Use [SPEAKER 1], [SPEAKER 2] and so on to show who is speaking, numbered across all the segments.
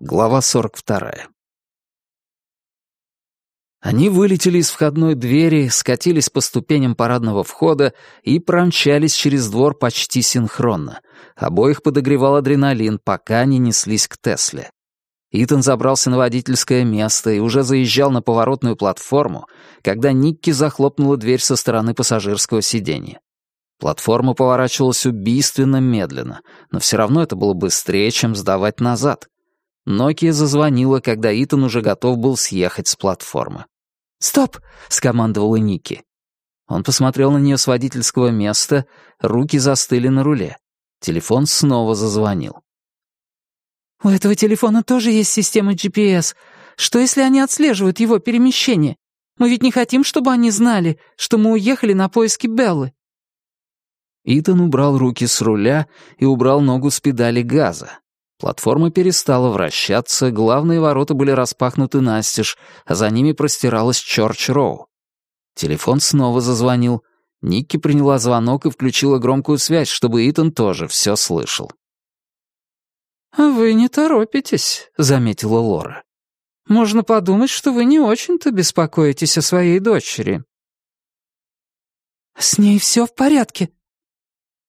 [SPEAKER 1] Глава 42. Они вылетели из входной двери, скатились по ступеням парадного входа и промчались через двор почти синхронно. Обоих подогревал адреналин, пока они неслись к Тесле. Итан забрался на водительское место и уже заезжал на поворотную платформу, когда Никки захлопнула дверь со стороны пассажирского сиденья. Платформа поворачивалась убийственно медленно, но все равно это было быстрее, чем сдавать назад. Нокия зазвонила, когда Итан уже готов был съехать с платформы. «Стоп!» — скомандовала Ники. Он посмотрел на нее с водительского места, руки застыли на руле. Телефон снова зазвонил.
[SPEAKER 2] «У этого телефона тоже есть система GPS. Что, если они отслеживают его перемещение? Мы ведь не хотим, чтобы они знали, что мы уехали на поиски Беллы».
[SPEAKER 1] Итан убрал руки с руля и убрал ногу с педали газа. Платформа перестала вращаться, главные ворота были распахнуты настежь, а за ними простиралась Чорч-Роу. Телефон снова зазвонил. Никки приняла звонок и включила громкую связь, чтобы Итан тоже все слышал.
[SPEAKER 2] «Вы не торопитесь», — заметила Лора. «Можно подумать, что вы не очень-то беспокоитесь о своей дочери». «С ней все в порядке».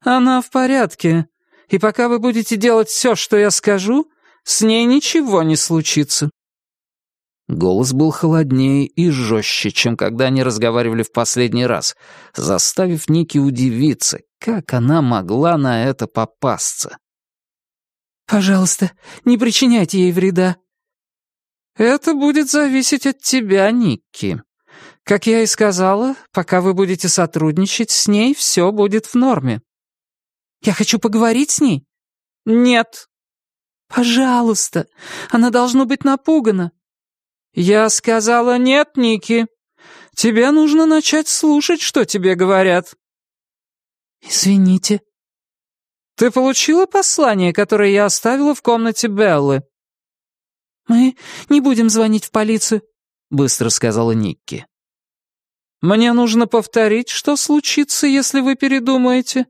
[SPEAKER 2] «Она в порядке, и пока вы будете делать все, что я скажу, с ней ничего не случится».
[SPEAKER 1] Голос был холоднее и жестче, чем когда они разговаривали в последний раз, заставив Ники удивиться, как она могла на это попасться.
[SPEAKER 2] «Пожалуйста, не причиняйте ей вреда».
[SPEAKER 1] «Это будет зависеть от тебя, Никки. Как я и сказала, пока вы будете сотрудничать с ней, все будет в норме».
[SPEAKER 2] Я хочу поговорить с ней».
[SPEAKER 1] «Нет».
[SPEAKER 2] «Пожалуйста, она должно быть напугана».
[SPEAKER 1] «Я сказала нет, Ники. Тебе нужно начать слушать, что тебе говорят».
[SPEAKER 2] «Извините».
[SPEAKER 1] «Ты получила послание, которое я оставила в комнате Беллы?»
[SPEAKER 2] «Мы не будем звонить в полицию», — быстро сказала Никки.
[SPEAKER 1] «Мне нужно повторить, что случится, если вы передумаете».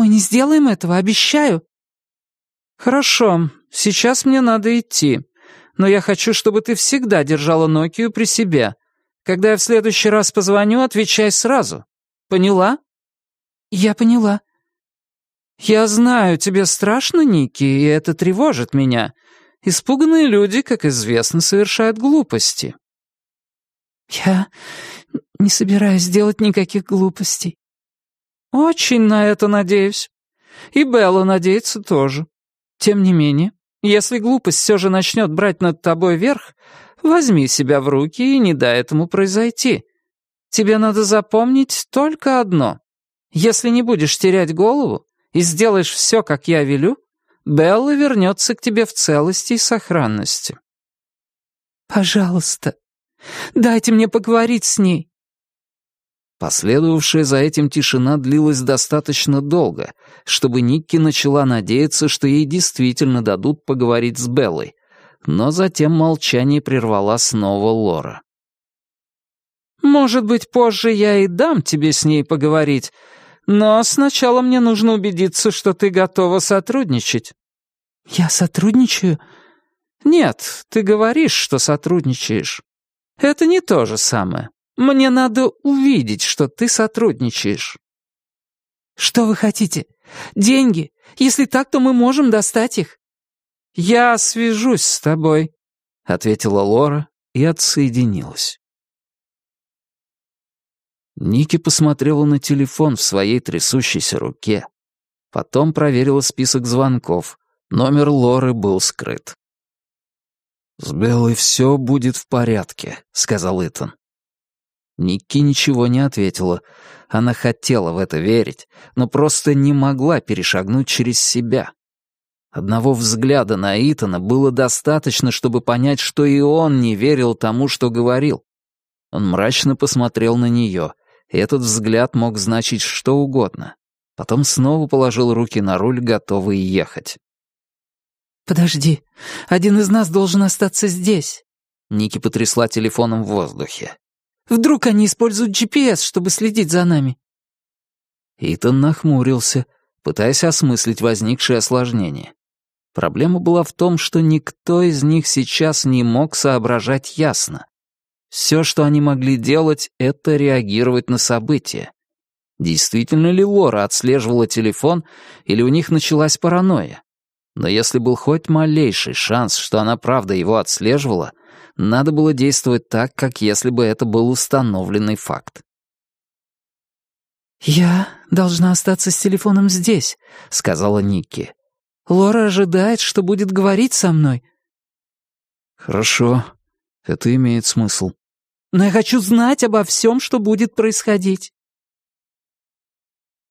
[SPEAKER 2] Мы не сделаем этого, обещаю».
[SPEAKER 1] «Хорошо, сейчас мне надо идти. Но я хочу, чтобы ты всегда держала Нокию при себе. Когда я в следующий раз позвоню, отвечай сразу. Поняла?»
[SPEAKER 2] «Я поняла».
[SPEAKER 1] «Я знаю, тебе страшно, Ники, и это тревожит меня. Испуганные люди, как известно, совершают глупости».
[SPEAKER 2] «Я не собираюсь делать никаких глупостей.
[SPEAKER 1] «Очень на это надеюсь. И Белла надеется тоже. Тем не менее, если глупость все же начнет брать над тобой верх, возьми себя в руки и не дай этому произойти. Тебе надо запомнить только одно. Если не будешь терять голову и сделаешь все, как я велю, Белла вернется к тебе в целости и сохранности».
[SPEAKER 2] «Пожалуйста, дайте мне поговорить с ней.
[SPEAKER 1] Последовавшая за этим тишина длилась достаточно долго, чтобы Никки начала надеяться, что ей действительно дадут поговорить с Беллой, но затем молчание прервала снова Лора. «Может быть, позже я и дам тебе с ней поговорить, но сначала мне нужно убедиться, что ты готова сотрудничать».
[SPEAKER 2] «Я сотрудничаю?»
[SPEAKER 1] «Нет, ты говоришь, что сотрудничаешь. Это не то же самое. Мне надо увидеть, что ты сотрудничаешь».
[SPEAKER 2] «Что вы хотите? Деньги? Если так, то мы можем достать их».
[SPEAKER 1] «Я свяжусь с тобой», — ответила Лора и отсоединилась. Ники посмотрела на телефон в своей трясущейся руке. Потом проверила список звонков. Номер Лоры был скрыт. «С Беллой все будет в порядке», — сказал Итан. Никки ничего не ответила. Она хотела в это верить, но просто не могла перешагнуть через себя. Одного взгляда на Итана было достаточно, чтобы понять, что и он не верил тому, что говорил. Он мрачно посмотрел на нее, и этот взгляд мог значить что угодно. Потом снова положил руки на руль, готовый ехать.
[SPEAKER 2] «Подожди, один из нас должен остаться здесь».
[SPEAKER 1] Ники потрясла телефоном в воздухе.
[SPEAKER 2] Вдруг они используют GPS, чтобы следить за нами?»
[SPEAKER 1] Итан нахмурился, пытаясь осмыслить возникшее осложнение. Проблема была в том, что никто из них сейчас не мог соображать ясно. Все, что они могли делать, это реагировать на события. Действительно ли Лора отслеживала телефон, или у них началась паранойя? Но если был хоть малейший шанс, что она правда его отслеживала, надо было действовать так, как если бы это был установленный факт.
[SPEAKER 2] «Я должна остаться с телефоном здесь», — сказала Никки. «Лора ожидает, что будет говорить со мной».
[SPEAKER 1] «Хорошо, это имеет смысл».
[SPEAKER 2] «Но я хочу знать обо всем, что будет происходить».